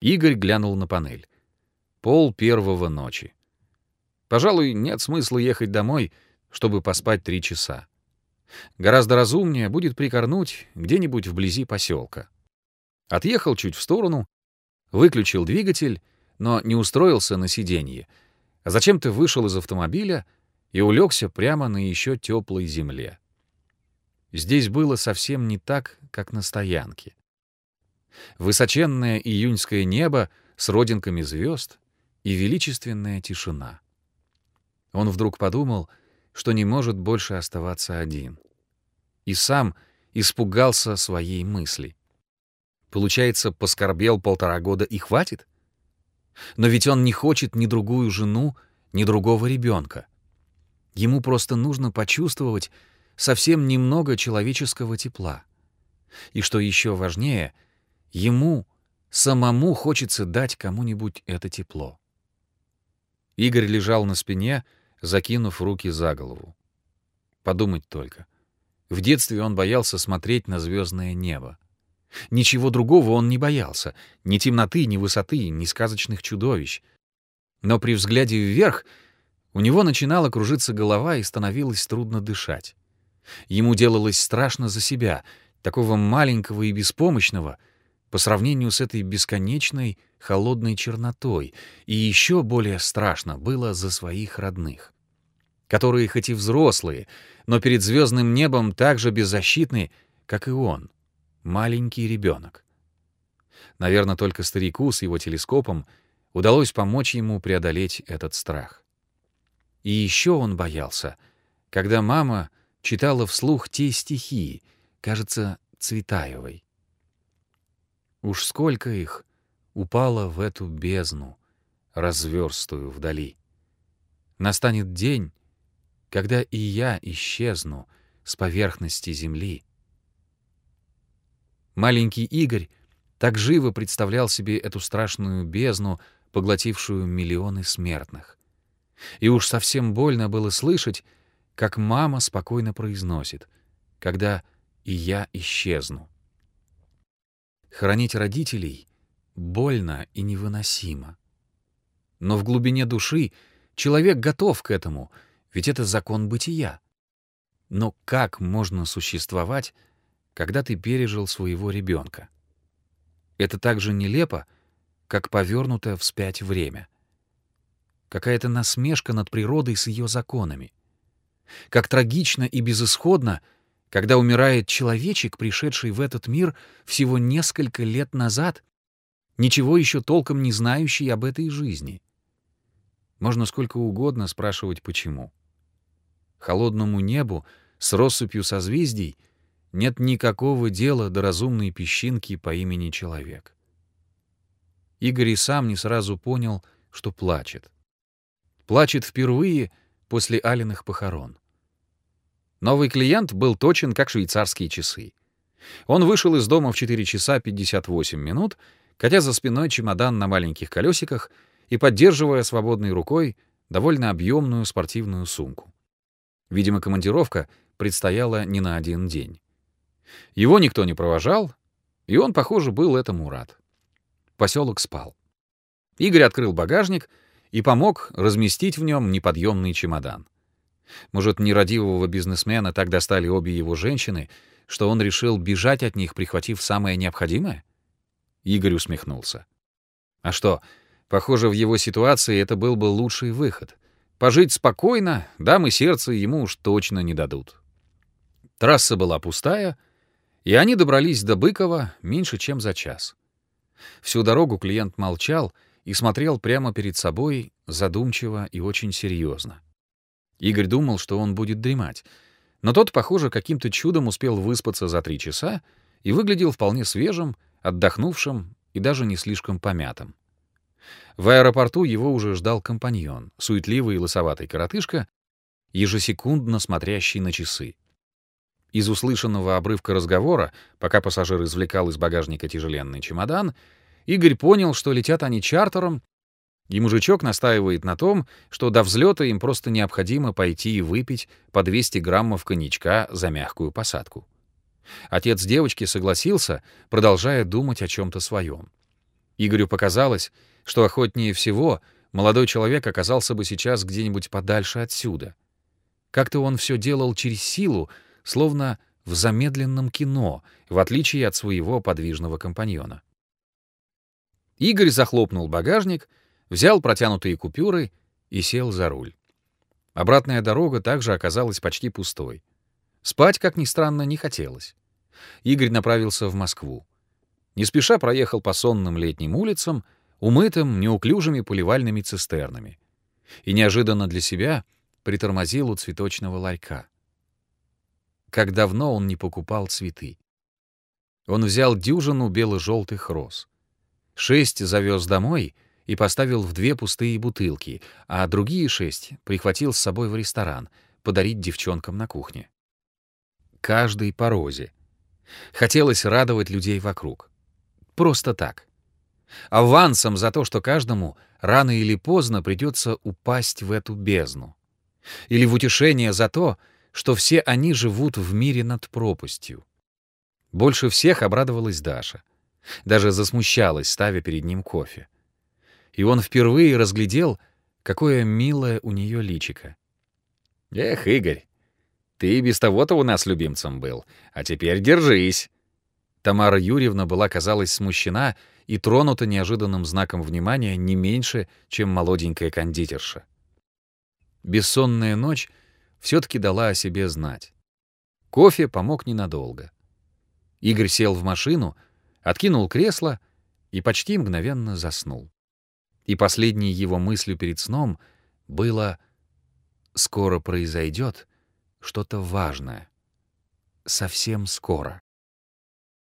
Игорь глянул на панель. Пол первого ночи. Пожалуй, нет смысла ехать домой, чтобы поспать три часа. Гораздо разумнее будет прикорнуть где-нибудь вблизи поселка. Отъехал чуть в сторону, выключил двигатель, но не устроился на сиденье, а зачем-то вышел из автомобиля и улегся прямо на еще теплой земле. Здесь было совсем не так, как на стоянке. Высоченное июньское небо с родинками звезд и величественная тишина. Он вдруг подумал, что не может больше оставаться один. И сам испугался своей мысли. Получается, поскорбел полтора года и хватит? Но ведь он не хочет ни другую жену, ни другого ребенка. Ему просто нужно почувствовать совсем немного человеческого тепла. И что еще важнее, ему самому хочется дать кому-нибудь это тепло. Игорь лежал на спине, закинув руки за голову. Подумать только. В детстве он боялся смотреть на звездное небо. Ничего другого он не боялся. Ни темноты, ни высоты, ни сказочных чудовищ. Но при взгляде вверх у него начинала кружиться голова и становилось трудно дышать. Ему делалось страшно за себя, такого маленького и беспомощного, по сравнению с этой бесконечной холодной чернотой, и еще более страшно было за своих родных, которые хоть и взрослые, но перед звездным небом так же беззащитны, как и он — маленький ребенок. Наверное, только старику с его телескопом удалось помочь ему преодолеть этот страх. И еще он боялся, когда мама читала вслух те стихи, кажется, Цветаевой. Уж сколько их упало в эту бездну, разверстую вдали. Настанет день, когда и я исчезну с поверхности земли, Маленький Игорь так живо представлял себе эту страшную бездну, поглотившую миллионы смертных. И уж совсем больно было слышать, как мама спокойно произносит, когда и я исчезну. Хоронить родителей больно и невыносимо. Но в глубине души человек готов к этому, ведь это закон бытия. Но как можно существовать, когда ты пережил своего ребенка. Это так же нелепо, как повернутое вспять время. Какая-то насмешка над природой с ее законами. Как трагично и безысходно, когда умирает человечек, пришедший в этот мир всего несколько лет назад, ничего еще толком не знающий об этой жизни. Можно сколько угодно спрашивать, почему. Холодному небу с россыпью созвездий — нет никакого дела до разумной песчинки по имени человек. Игорь и сам не сразу понял, что плачет. Плачет впервые после Алиных похорон. Новый клиент был точен, как швейцарские часы. Он вышел из дома в 4 часа 58 минут, катя за спиной чемодан на маленьких колесиках и поддерживая свободной рукой довольно объемную спортивную сумку. Видимо, командировка предстояла не на один день. Его никто не провожал, и он, похоже, был этому рад. Поселок спал. Игорь открыл багажник и помог разместить в нем неподъемный чемодан. Может, нерадивого бизнесмена так достали обе его женщины, что он решил бежать от них, прихватив самое необходимое? Игорь усмехнулся. А что, похоже, в его ситуации это был бы лучший выход. Пожить спокойно дамы сердца ему уж точно не дадут. Трасса была пустая — и они добрались до Быкова меньше, чем за час. Всю дорогу клиент молчал и смотрел прямо перед собой задумчиво и очень серьезно. Игорь думал, что он будет дремать, но тот, похоже, каким-то чудом успел выспаться за три часа и выглядел вполне свежим, отдохнувшим и даже не слишком помятым. В аэропорту его уже ждал компаньон, суетливый и лысоватый коротышка, ежесекундно смотрящий на часы. Из услышанного обрывка разговора, пока пассажир извлекал из багажника тяжеленный чемодан, Игорь понял, что летят они чартером, и мужичок настаивает на том, что до взлета им просто необходимо пойти и выпить по 200 граммов коньячка за мягкую посадку. Отец девочки согласился, продолжая думать о чем-то своем. Игорю показалось, что охотнее всего молодой человек оказался бы сейчас где-нибудь подальше отсюда. Как-то он все делал через силу, словно в замедленном кино, в отличие от своего подвижного компаньона. Игорь захлопнул багажник, взял протянутые купюры и сел за руль. Обратная дорога также оказалась почти пустой. Спать, как ни странно, не хотелось. Игорь направился в Москву. Не спеша проехал по сонным летним улицам, умытым неуклюжими поливальными цистернами. И неожиданно для себя притормозил у цветочного ларька. Как давно он не покупал цветы. Он взял дюжину бело-желтых роз. Шесть завез домой и поставил в две пустые бутылки, а другие шесть прихватил с собой в ресторан, подарить девчонкам на кухне. Каждый по розе. Хотелось радовать людей вокруг. Просто так. Авансом за то, что каждому рано или поздно придется упасть в эту бездну. Или в утешение за то, что все они живут в мире над пропастью. Больше всех обрадовалась Даша. Даже засмущалась, ставя перед ним кофе. И он впервые разглядел, какое милое у нее личико. «Эх, Игорь, ты и без того-то у нас любимцем был, а теперь держись!» Тамара Юрьевна была, казалось, смущена и тронута неожиданным знаком внимания не меньше, чем молоденькая кондитерша. Бессонная ночь все-таки дала о себе знать. Кофе помог ненадолго. Игорь сел в машину — откинул кресло и почти мгновенно заснул. И последней его мыслью перед сном было «Скоро произойдет что-то важное. Совсем скоро».